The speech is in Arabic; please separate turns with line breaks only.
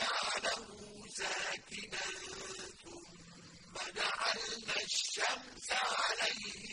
جَعَلَهُ سَاكِنًا ثُمَّ جَعَلْنَا الشَّمْسَ عَلَيْهِ